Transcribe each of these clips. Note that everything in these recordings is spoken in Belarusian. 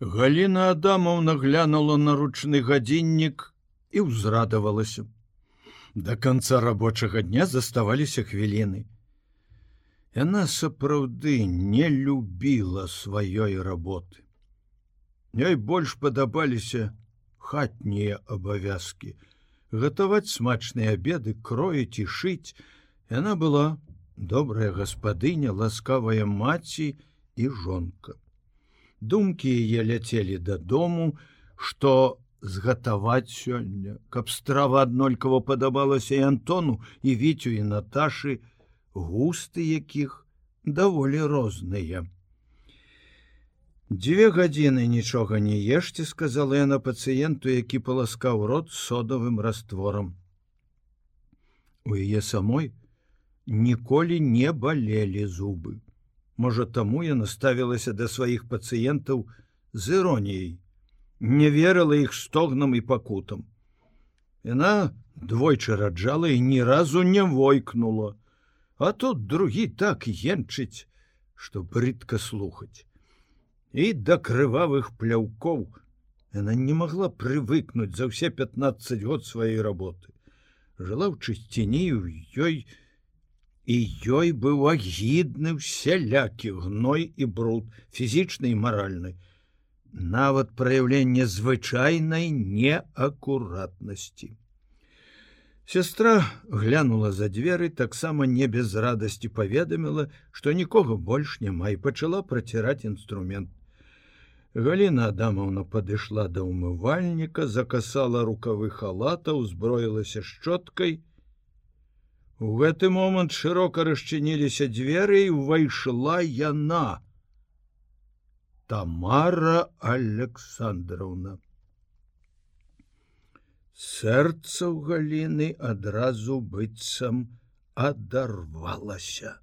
Галіна Адамаўна глянула на ручны гадзіннік і ўзрадавалася. Да канца рабочага дня заставаліся хвіліны. Яна сапраўды не любіла сваёй работы. Ёй больш падабаліся хатнія абавязкі, гатаваць смачныя обеды, кроіць і шыць. Яна была добрая гаспадыня, ласкавая маці і жонка. Думкі яе ляцелі дадому, што згатаваць сёння, каб страва аднолькава падабалася і Антону і віцю і Наташы, густы якіх даволі розныя. Дзве гадзіны нічога не ешце, сказала яна пацыенту, які паласкаў рот содавым растворам. У яе самой ніколі не балелі зубы. Можа, таму я наставілася да сваіх пацыентаў з іроніяй не верыла іх стогнам і пакутам. Яна двойчы раджала і ні разу не войкнула, а тут другі так енчыць, што брыдка слухаць. І да крывавых пляўкоў яна не магла прывыкнуць за ўсе 15 год сваёй работы. Жыла ў чысціні ў ёй, і ёй быў агідны всялякі гной і бруд фізічны і маральны, нават праяўленне звычайнай неакуратнасці. Сестра глянула за дзверы, таксама не без радасці паведаміла, што нікога больш няма і пачала праціраць інструмент. Галіна Адамаўна падышла да ўмывальніка, закасала рукавы халата, узброілася шчоткай. У гэты момант шырока расчыніліся дзверы і ўвайшла яна. Тамара Александровна. Сэрца ў галіны адразу быццам адарвалася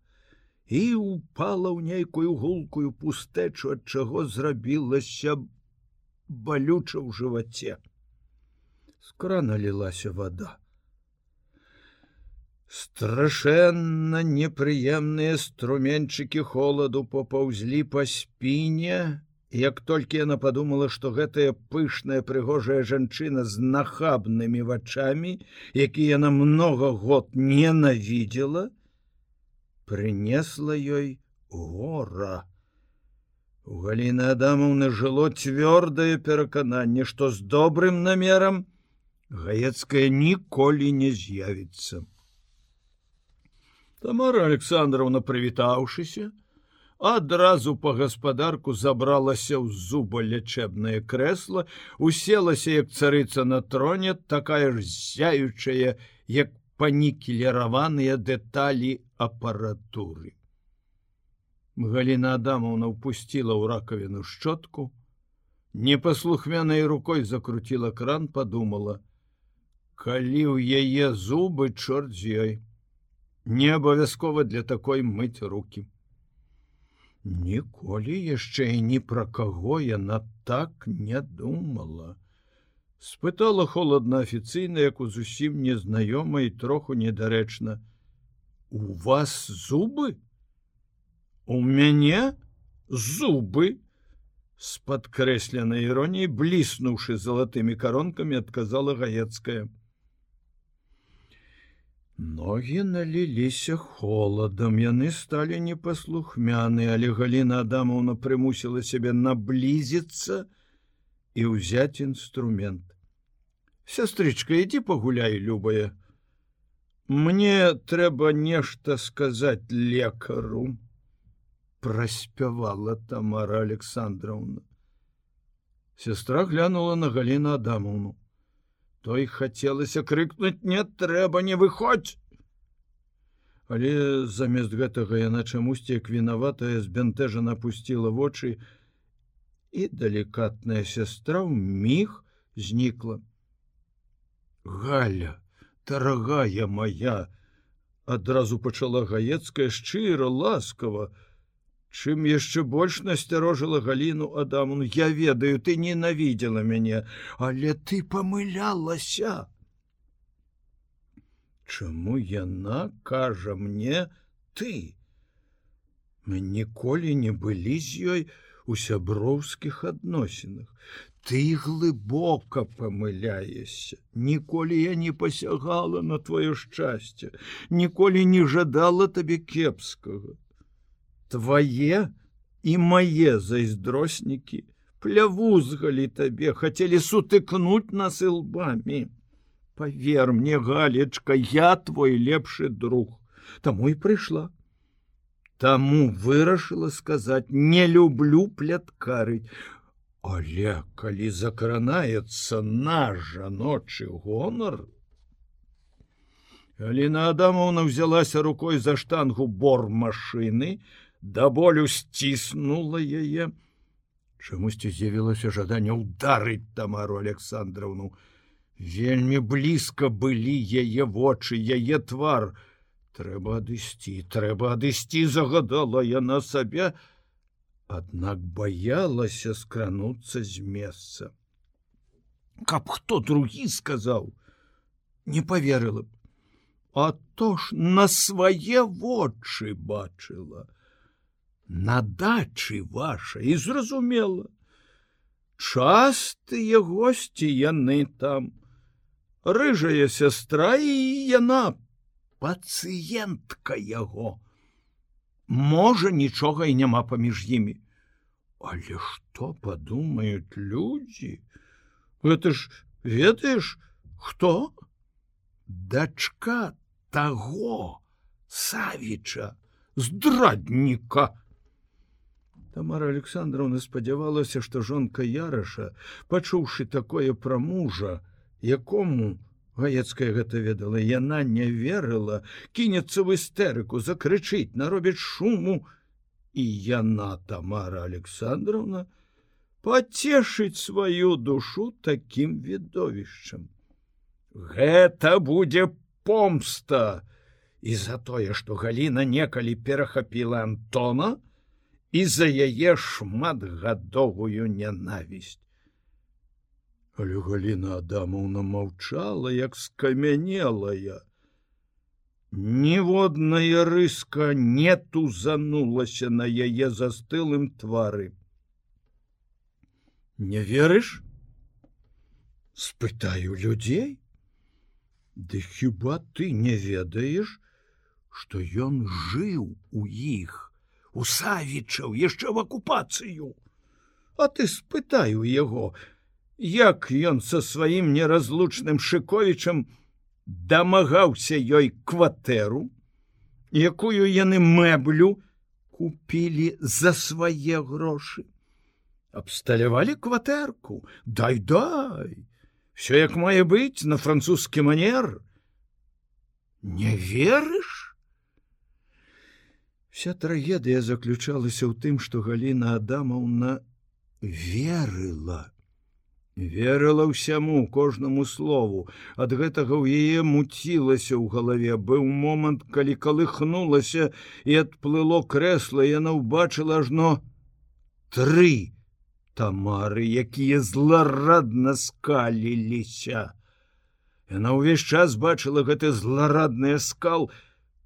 і упала ў нейкую гулкую пустэчу, ад чаго зрабілася балюча ў жываце. Скра налілася вода. Страшэнна непрыемныя струменчыкі холаду попаўзлі па спіне, як толькі яна подумала, што гэтая пышная прыгожая жанчына з нахабнымі вачами, які яна много год ненавідела, прынесла ёй гора. У Галіны Адамаўны жыло цвёрдае перакананне, што з добрым намерам гаецкая ніколі не з'явіцца. Тамара Александровна прывітаўшыся, адразу па гаспадарку забралася ў зуба лячэбнае крэсла, уселася як царыца на троне, такая ж зяючая, як панікелераваныя дэталі апаратуры. Галіна Адамаўна упусціла ў ракавіну шчотку, непаслухмянай рукой закруціла кран, подумала: Калі ў яе зубы чорт з ёй не абавязкова для такой мыць руки. Ніколі яшчэ і ні пра каго яна так не думала. Спытала холодна афіцыйна, як у зусім незнаёма і троху недарэчна: У вас зубы? У мяне зубы! З падкрэсленай іроніяй, бліснуўшы залатымі каронкамі, адказала гаецкая. Ногі наліліся холадам, яны сталі непаслухмяны, але Гліна Адамаўна прымусіла сябе наблізіцца і ўзяць інструмент. Сястрычка, ідзі пагуляй, любая. Мне трэба нешта сказаць лекару, праспявала Тамара Александровна. Сестра глянула на Галіну Адамаўну той хацелася крыкнуць не трэба не выходзь але замест гэтага яна чамусьці як вінаватая збянтэжа напусціла вочы і далікатная сестра ў міг знікла. Галя дарагая моя адразу пачала гаецкая шчыра ласкава Чым яшчэ больш насцярожыла галіну адаму я ведаю ты ненавідзела мяне але ты памылялася Чаму яна кажа мне ты мы ніколі не былі з ёй у сяброўскіх адносінах. Ты глыбока памыляешся. Ніколі я не пасягала на твоё шчасце, ніколі не жадала табе кепскага. Твае і мае зайздроснікі плявузгалі табе, хацелі сутыкнуць нас лбамі. Павер мне, галечка, я твой лепшы друг, Таму і прыйшла. Таму вырашыла сказаць: не люблю пляткарыць. Але калі закранаецца наш жаночы гонар, Аліна Адамовна взялася рукой за штангу бор машыны, да болю сціснула яе. Чамусьці з'явілася жаданне ударыць Тамару Александровну. Вельмі блізка былі яе вочы, яе твар, трэба адысці трэба адысці загадала яна сабе. Аднак баялася скрануцца з месца. Каб хто другі сказаў не поверыла б. А то ж на свае вочы бачыла на дачы ваша і зразумела частыя госці яны там рыжая сястра і яна пацыентка яго. Можа, нічога і няма паміж імі. Але што падумаюць людзі? Гэта ж ведаеш, хто? Дачка таго Савіча, здрадніка. Тамара Александровна спадзявалася, што жонка Яраша, пачуўшы такое пра мужа, якому Гаецкая гэта ведала, яна не верыла, кінецца в істэрыку, закрычыць, наробіць шуму, і яна Тамара Александровна пацешыць сваю душу такім відовішчам. Гэта будзе помста і за тое, што Гліна некалі перахапіла Антона і за яе шматгадовую нянавісць. Але Галіна Адамаўна маўчала, як скамянелая. Ніводная рыска не тузанулася на яе застылым твары. Не верыш? спытаю людзей. Ды хіба ты не ведаеш, што ён жыў у іх, у савічаў яшчэ в акупацыю. А ты спытаю яго, як ён со сваім неразлучным шыковічам дамагаўся ёй кватэру, якую яны мэблю купілі за свае грошы. Абсталявалі кватэрку, дай дай, все як мае быць на французскі манер. Не верыш? Вся трагедыя заключалася ў тым, што Гліна Адамаўна верыла. Верыла ўсяму кожнаму слову. Ад гэтага ў яе муцілася ў галаве. Быў момант калі калыхнулася і адплыло крэсла. Яна ўбачыла ажно тры тамары якія зларадна скаліліся. Яна ўвесь час бачыла гэты зларадны скал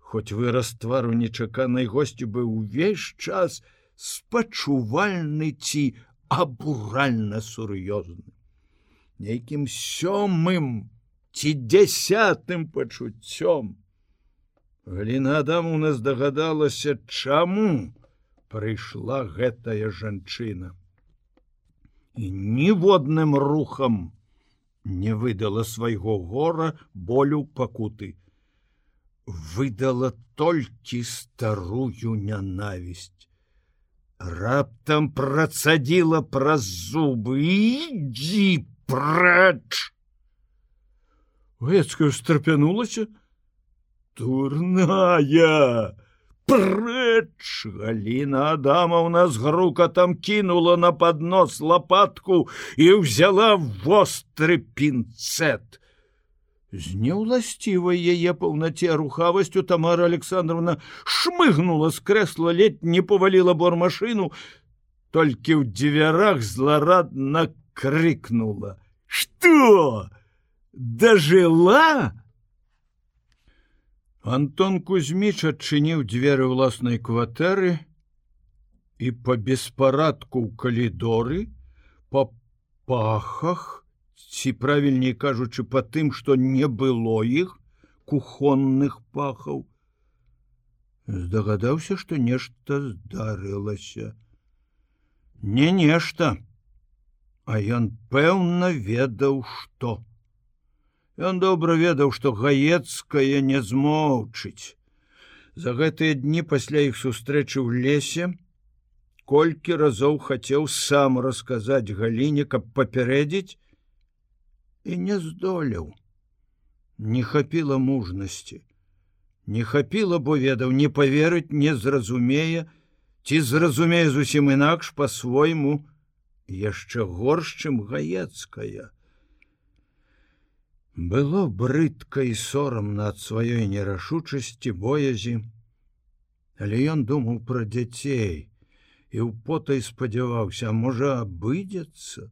хоць выраз твару нечаканай госцю быў увесь час спачувальны ці абуральна сур'ёзны нейкім сёмым ці дзясятым пачуццём. Гліна Адам у нас дагадалася, чаму прыйшла гэтая жанчына. І ніводным рухам не выдала свайго гора болю пакуты. Выдала толькі старую нянавісць. Раптам працадзіла праз зубы і дзіп прэч Гецкая страпянулася турная прэч Гліна Адама у нас грука там кінула на поднос лопатку і взяла востры пінцет. З неўласцівай яе паўнаце рухавасцю Тамара Александровна шмыгнула з крэсла ледь не паваліла бормашыну, толькі ў дзвярах зларадна крикнула что дожила антон кузьміч адчыніў дзверы ўласнай кватэры і по беспарадку ў калідоры по пахах ці правільней кажучы по тым што не было іх кухонных пахаў здагадаўся што нешта здарылася не нешта. А ён пэўна ведаў што. Ён добра ведаў, што гаецкая не змоўчыць. За гэтыя дні пасля іх сустрэчы ў лесе, колькі разоў хацеў сам расказаць галіне, каб папярэдзіць і не здолеў. Не хапіла мужнасці. Не хапіла, бо ведаў, не поверыць, не зразумее, ці зразумее зусім інакш па-свойму яшчэ горш, чым гаецкая. Было брыдка і сорамна ад сваёй нерашучасці боязі, Але ён думаў пра дзяцей і ў потай спадзяваўся, можа абыдзецца.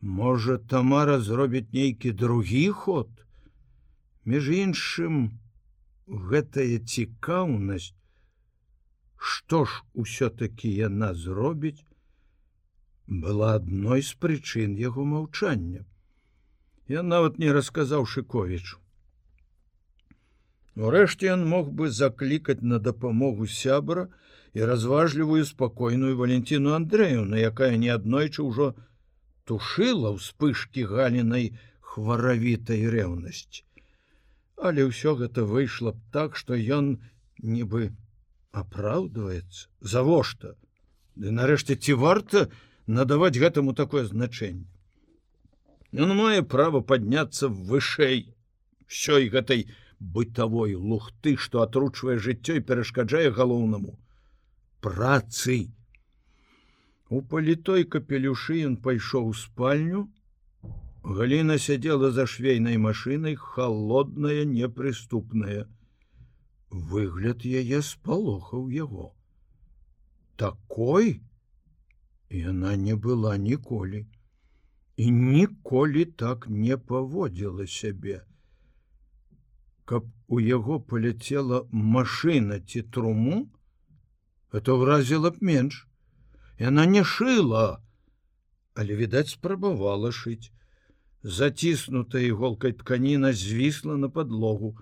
Можа, Тамара зробіць нейкі другі ход. Між іншым, гэтая цікаўнасць, што ж усё-такі яна зробіць, была адной з прычын яго маўчання. Ён нават не расказаў шыковічу. Урэшце ён мог бы заклікаць на дапамогу сябра і разважлівую спакойную Валентину Андреевну, якая неаднойчы ўжо тушыла ўспышкі галінай хваравітай рэўнасці. Але ўсё гэта выйшло б так, што ён нібы апраўдваецца завошта. Ды нарэшце ці варта надаваць гэтаму такое значэнне. Ён мае право подняться вышэй ўсёй гэтай бытавой лухты, што атручвае жыццё і перашкаджае галоўнаму працы. У палітой капелюшы ён пайшоў у спальню. Галіна сядзела за швейнай машинай, холодная, непрыступная. Выгляд яе спалохаў яго. Такой яна не была ніколі і ніколі так не паводзіла сябе. Каб у яго паляцела машына ці труму, это ўразіла б менш. Яна не шыла, але відаць спрабавала шыць. Заціснутая іголкай тканіна звісла на подлогу.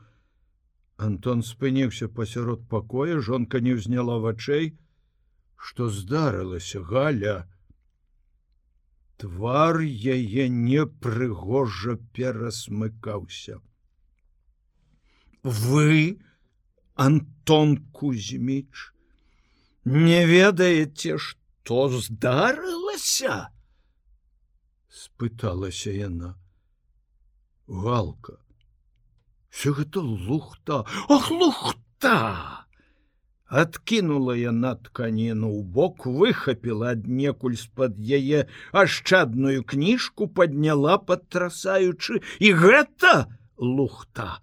Антон спыніўся пасярод пакоя, жонка не ўзняла вачэй, што здарылася галя, Твар яе непрыгожа перасмыкаўся. Вы, Антон Кузьміч, не ведаеце, што здарылася? спыталася яна. Галка. Все гэта лухта, Ох лухта! Адкінула яна тканіну ў бок, выхапіла аднекуль з-пад яе ашчадную кніжку подняла падтрасаючы і гэта лухта.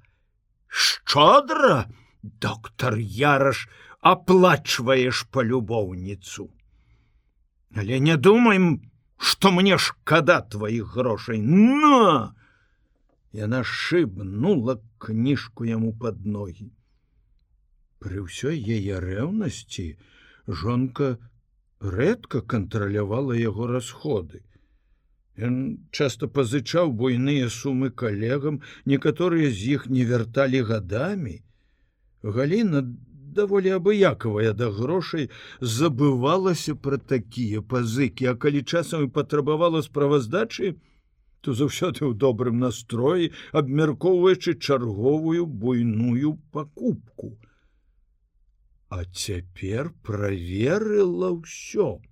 Шчодра, доктор Яраш аплачваеш палюбоўніцу. Але не думаем, што мне шкада тваіх грошай на! Яна шыбнула кніжку яму под ногі. Пры ўсёй яе рэўнасці жонка рэдка кантралявала яго расходы. Ён часто пазычаў буйныя сумы калегам, некаторыя з іх не вярталі гадамі. Галіна даволі абыякавая да грошай забывалася пра такія пазыкі, а калі часам і патрабавала справаздачы, то заўсёды ў добрым настроі, абмяркоўваючы чарговую буйную пакупку а цяпер праверыла ўсё.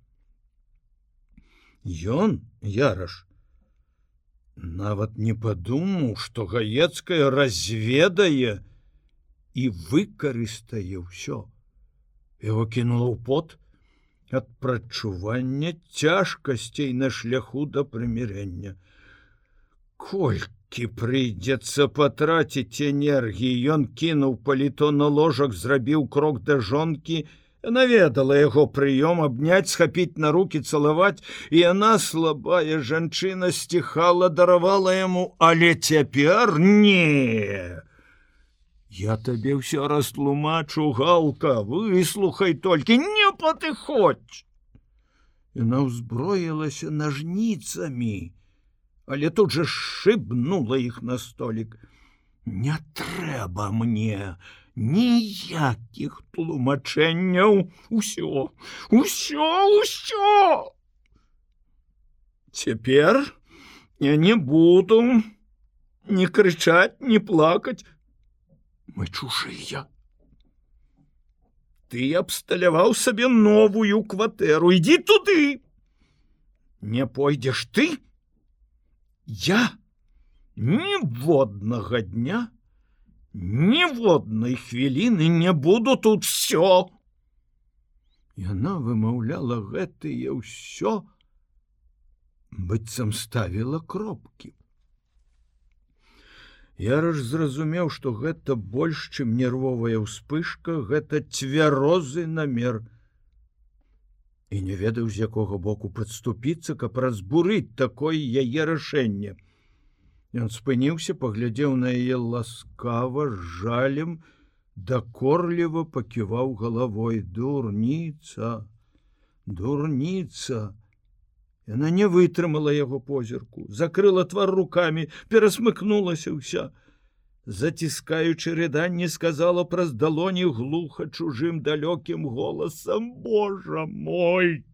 Ён яраш нават не падумаў, што гаецкая разведае і выкарыстае ўсё. Яго кінула ў пот ад прачування цяжкасцей на шляху да прымірення. Колькі кі прыйдзецца патраціць энергіі ён кінуў паліто на ложак зрабіў крок да жонкі наведала яго прыём абняць схапіць на руки цалаваць і яна слабая жанчына сціхала даравала яму але цяпер не Я табе ўсё растлумачу галка выслухай толькі не патыходь Яна ўзброілася нажніцамі але тут жа шыбнула іх на столік. Не трэба мне ніякіх тлумачэнняў. Усё усё ўсё цяпер я не буду не крычаць не плакаць мы чужыя ты абсталяваў сабе новую кватэру ідзі туды! Не пойдзеш ты? Я ніводнага дня ніводнай хвіліны не буду тут все яна вымаўляла гэтые ўсё быццам ставіла кропкі Яраш зразумеў, што гэта больш, чым нервовая ўспышка, гэта цвярозы намер. І не ведаў, з якога боку падступіцца, каб разбурыць такое яе рашэнне. Ён спыніўся, паглядзеў на яе ласкава жалем, дакорліва паківаў галавой дурніца, дурніца. Яна не вытрымала яго позірку, закрыла твар руками, перасмыкнулася ўся. Заціскаючы рыданне сказала праз далоні глуха чужым далёкім голасам Божа мой.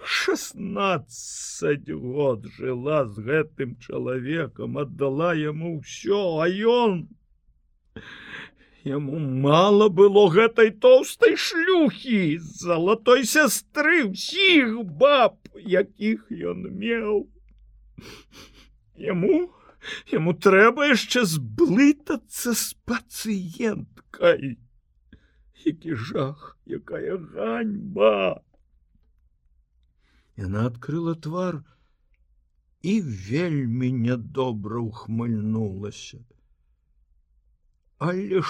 Шестнадцать год жыла з гэтым чалавекам, аддала яму ўсё, а ён Яму мало было гэтай тоўстай шлюхі залатой сястры ўсіх баб, якіх ён меў. Яму яму трэба яшчэ зблытацца з пацыенткай. Які жах, якая ганьба. Яна адкрыла твар і вельмі нядобра ухмыльнулася. Але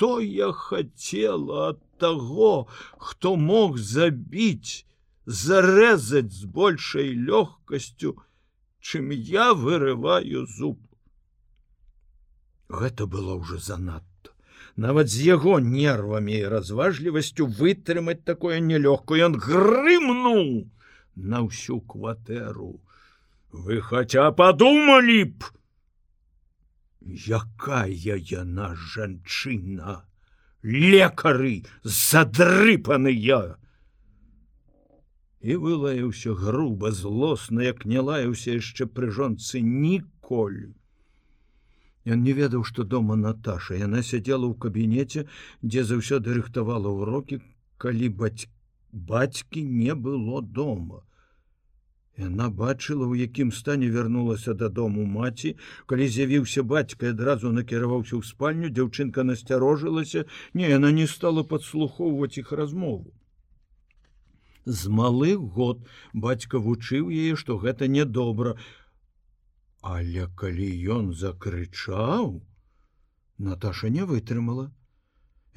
что я хотела от того, кто мог забить, зарезать с большей легкостью, чем я вырываю зуб. Гэта было уже занадто. Нават з яго нервамі і разважлівасцю вытрымаць такое нелёгкую ён грымнул на ўсю кватэру. Вы хаця подумалі б, Якая яна жанчына, лекары задрыпаныя. І вылаяўся груба злосна, як не лаяўся яшчэ пры жонцы ніколі. Ён не ведаў, што дома Наташа. Яна сядзела ў кабінеце, дзе заўсёды рыхтавала ўрокі, калі баць... бацькі не было дома. Яна бачыла, у якім стане вярнулася дадому маці, калі з'явіўся бацька адразу накіраваўся ў спальню, дзяўчынка насцярожылася, не яна не стала падслухоўваць іх размову. З малых год бацька вучыў яе, што гэта нядобра. Але калі ён закрычаў, Наташа не вытрымала.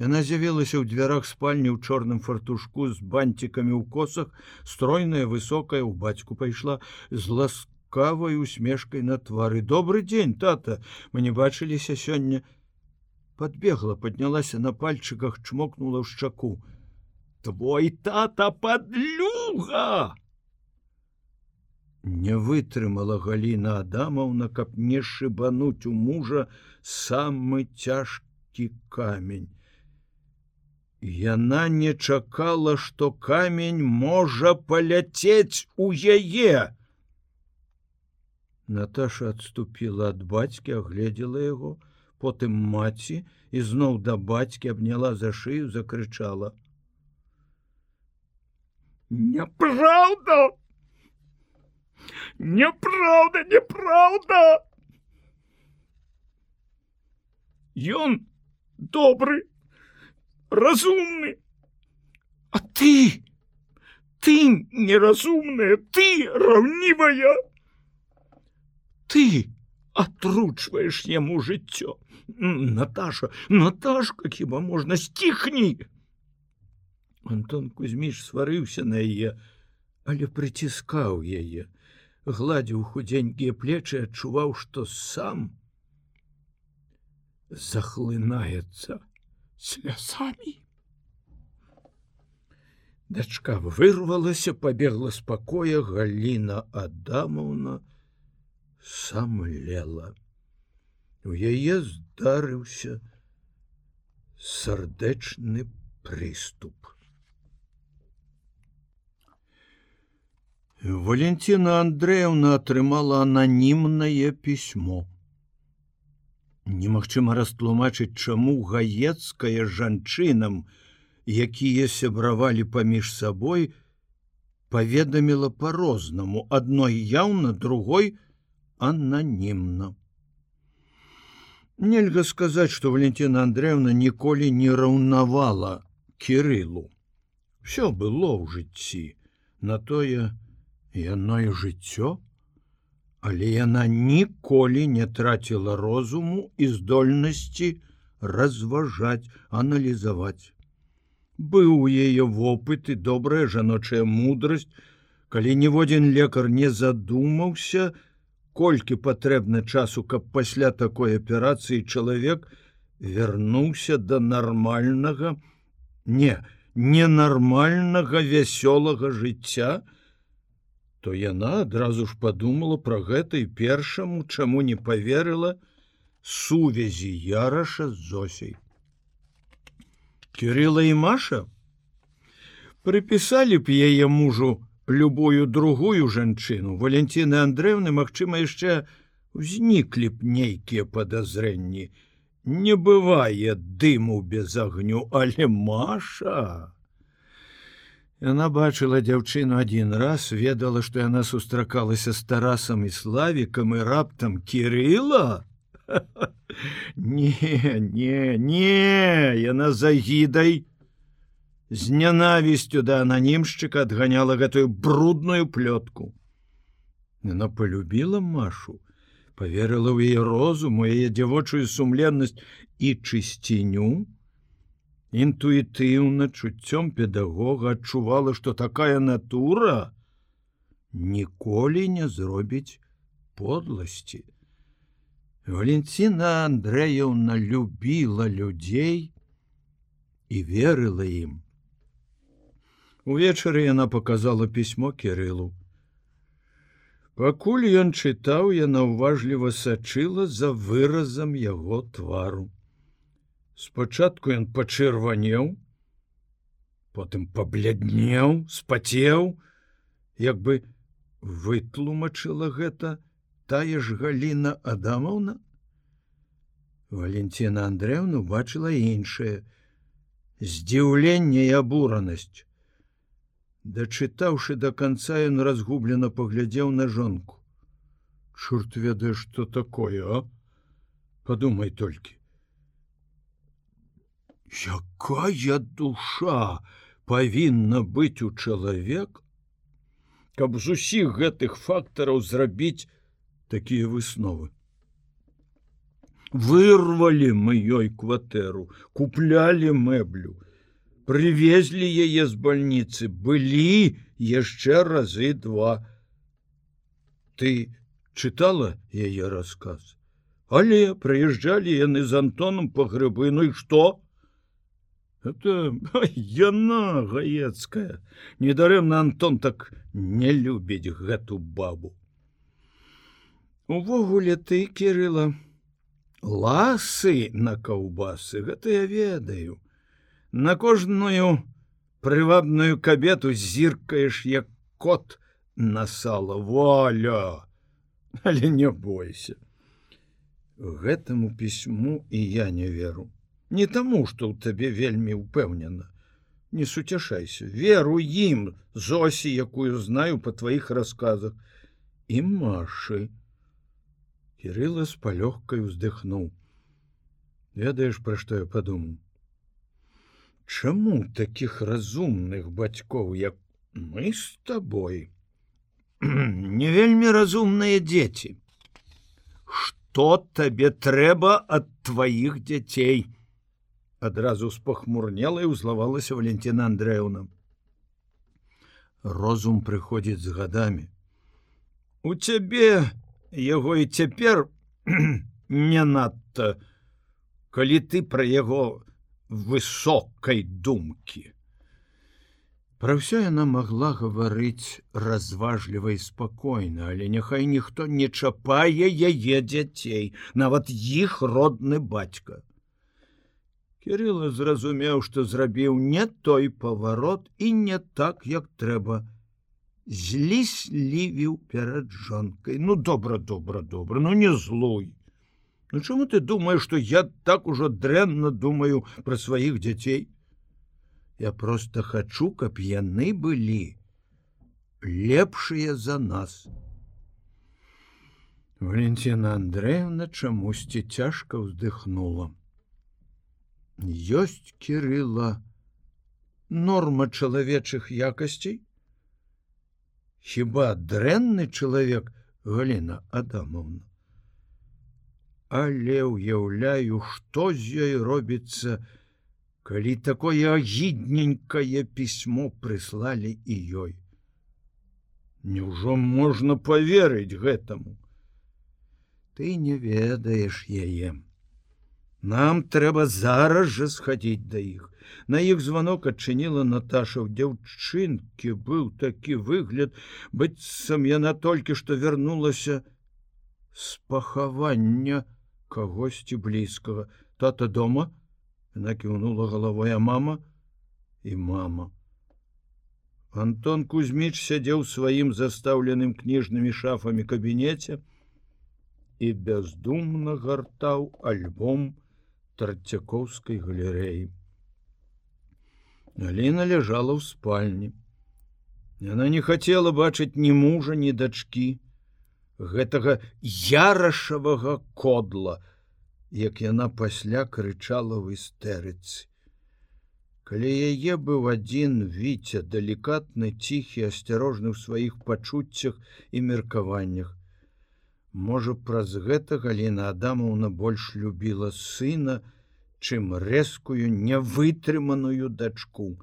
Яна з'явілася ў дзвярах спальні ў чорным фартушку з банцікамі ў косах, стройная высокая ў бацьку пайшла з ласкавай усмешкай на твары. Добры дзень, тата, мы не бачыліся сёння. Подбегла, поднялася на пальчыках, чмокнула ў шчаку. Твой тата подлюга! Не вытрымала Галіна Адамаўна, каб не шыбануть у мужа самы цяжкі камень. Яна не чакала, што камень можа паляцець у яе. Наташа отступила ад бацькі, агледзела яго, потым маці і зноў да бацькі абняла за шыю, закрычала: Няправда! Няправда, няправда! Ён добрый, разумны. А ты ты неразумная ты равнівая ты отручваешь яму жыццё Наташа Наташка хіба можна сціхні Антон Кузьміш сварыўся на яе але прыціскаў яе гладзіў худзенькія плечы адчуваў што сам захлынаецца слязамі. Дачка вырвалася, пабегла з пакоя Галіна Адамаўна самлела. У яе здарыўся сардэчны прыступ. Валентина Андреевна атрымала ананімнае пісьмо. Немагчыма растлумачыць, чаму гаецкая жанчынам, якія сябравалі паміж сабой, паведаміла по-рознаму, адной яўна, другой ананімна. Нельга сказаць, што Валентина Андреевна ніколі не раўнавала кірылу. Всё было ў жыцці, на тое яно і жыццё, але яна ніколі не траціла розуму і здольнасці разважаць, аналізаваць. Быў у яе вопыт і добрая жаночая мудрасць, калі ніводзін лекар не задумаўся, колькі патрэбна часу, каб пасля такой аперацыі чалавек вярнуўся да нармальнага, не, ненармальнага вясёлага жыцця, то яна адразу ж падумала пра гэта і першаму, чаму не поверыла сувязі яраша з зосей. Кирилла і Маша прыпісалі б яе мужу любую другую жанчыну Валентины Андреевны Мачыма яшчэ узніклі б нейкія подазрэнні. Не бывае дыму без агню, але Маша. Яна бачыла дзяўчыну адзін раз, ведала, што яна сустракалася з тарасам і славікам і раптам Кирилла, не не не яна загідай з нянавісцю да ананімшчыка адганяла гэтую брудную плётку. Яна полюбіла машу поверыла ў яе розуму яе дзявочую сумленнасць і чысціню інтуітыўна чуццём педагога адчувала што такая натура ніколі не зробіць подласці Валентина Андреевна любила людзей і верыла ім. Увечары яна показала пісьмо Кирылу. Пакуль ён чытаў, яна ўважліва сачыла за выразам яго твару. Спачатку ён пачырванеў, потым пабляднеў, спацеў, як бы вытлумачыла гэта, тая ж Галіна Адамаўна Валентина Андреевну бачыла іншае здзіўленне і абуранасць. Дачытаўшы до конца ён разгублена паглядзеў на жонку. Чорт ведае, что такое, а? Падумай толькі. Якая душа павінна быць у чалавек, каб з усіх гэтых фактараў зрабіць такія высновы. Вырвалі мы ёй кватэру, куплялі мэблю, привезлі яе з бальніцы, былі яшчэ разы два. Ты чытала яе рассказ. Але прыязджалі яны з Антоном по грыбы, ну і што? Это яна гаецкая. Недарэмна Антон так не любіць гэту бабу. Увогуле ты кирыла ласы на каўбасы гэта я ведаю. На кожную прывабную кабету зіркаеш як кот на сала. Воля але не бойся. Гэтаму пісьму і я не веру не таму что ў табе вельмі упэўнена не суцяшайся веру ім зосі якую знаю по тваіх рассказах і маршы Кирилла с палёгкай уздыхнуў. Ведаеш, пра што я падумаў. Чаму такіх разумных бацькоў, як мы з табой? Не вельмі разумныя дзеці. Што табе трэба ад тваіх дзяцей? Адразу спахмурнела і ўзлавалася Валентина Андреевна. Розум прыходзіць з гадамі. У цябе яго і цяпер не надта калі ты пра яго высокай думкі. Пра ўсё яна магла гаварыць разважліва і спакойна, але няхай ніхто не чапае яе дзяцей, нават іх родны бацька. Кірыла зразумеў, што зрабіў не той паварот і не так, як трэба. Зліслівіў перад жонкай. Ну добра, добра, добра, ну не злой. Ну чаму ты думаеш, што я так ужо дрэнна думаю пра сваіх дзяцей? Я просто хачу, каб яны былі лепшыя за нас. Валентина Андреевна чамусьці цяжка ўздыхнула. Ёсць кирилла норма чалавечых якасцей. Хіба дрэнны чалавек Галина Адамовна. Але ўяўляю, што з ёй робіцца, калі такое агідненькае пісьмо прыслалі і ёй. Няўжо можна поверыць гэтаму. Ты не ведаеш яе. Нам трэба зараз жа схадзіць да іх. На іх званок адчыніла Наташа ў дзяўчынкі быў такі выгляд, быццам яна толькі што вярнулася з пахавання кагосьці блізкага. Тата дома, Яна кіўнула галавой а мама і мама. Антон Кузьміч сядзеў сваім застаўленым кніжнымі шафамі кабінеце і бяздумна гартаў альбом тарцякоўскай галерэі. Аліна ляжала ў спальні. Яна не хацела бачыць ні мужа, ні дачкі, гэтага ярашавага кодла, як яна пасля крычала ў істэрыцы. Калі яе быў адзін віця далікатны ціхі асцярожны ў сваіх пачуццях і меркаваннях. Можа, праз гэта Гліна Адамаўна больш любіла сына, чым рэзкую нявытрыманую дачку.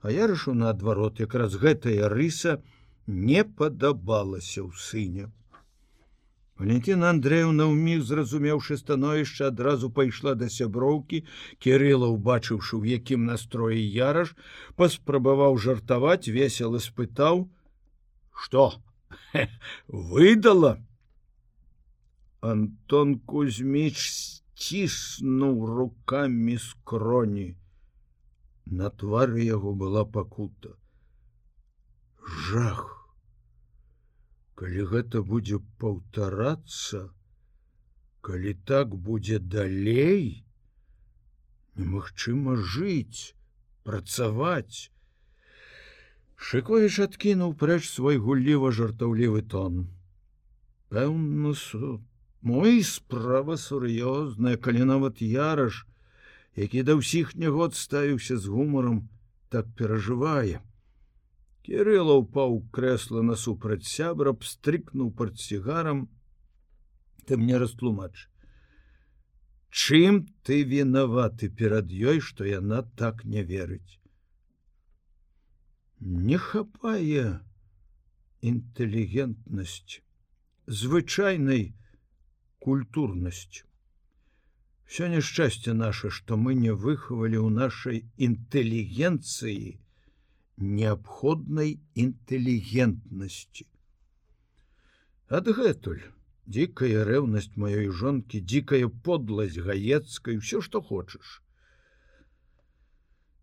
А я рышу наадварот, якраз гэтая рыса не падабалася ў сыне. Валентина Андреевна ўміг зразумеўшы становішча адразу пайшла да сяброўкі кирилла убачыўшы ў якім настроі яраш паспрабаваў жартаваць весел испытаў что выдала Антон кузьміч сціснуў руками скроні на твары яго была пакута. Жах. Калі гэта будзе паўтарацца калі так будзе далей немагчыма жыць працаваць. Шыкоіш адкінуў прэч свой гулліва жартаўлівы тон пэўна мой справа сур'ёзная калі нават яраш які да ўсіх нягод ставіўся з гумаром так перажывае Кирилла упаў крэсла насупраць сябра, пстрыкнуў партсігарам. Ты мне растлумач. Чым ты вінаваты перад ёй, што яна так не верыць? Не хапае інтэлігентнасць, звычайнай культурнасць. Всё няшчасце наше, што мы не выхавалі ў нашай інтэлігенцыі, неабходнай інтэлігентнасці. Адгэтуль дзікая рэўнасць маёй жонкі, дзікая подласць гаецкай, все, што хочаш.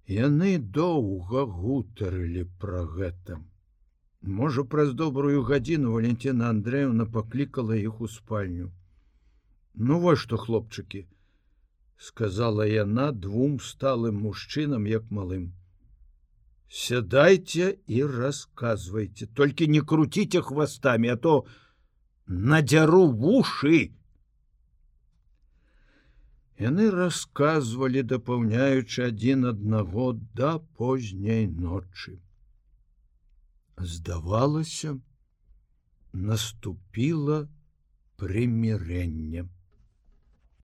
Яны доўга гутарылі пра гэта. Можа, праз добрую гадзіну Валентина Андреевна паклікала іх у спальню. Ну вось што хлопчыкі, сказала яна двум сталым мужчынам як малым. Сядайте і рассказывайте только не круціце хвастами а то надзяру вушы. Яны рассказывалі дапаўняючы адзін аднаго да позняй ночы. Здавалася наступила примирэнне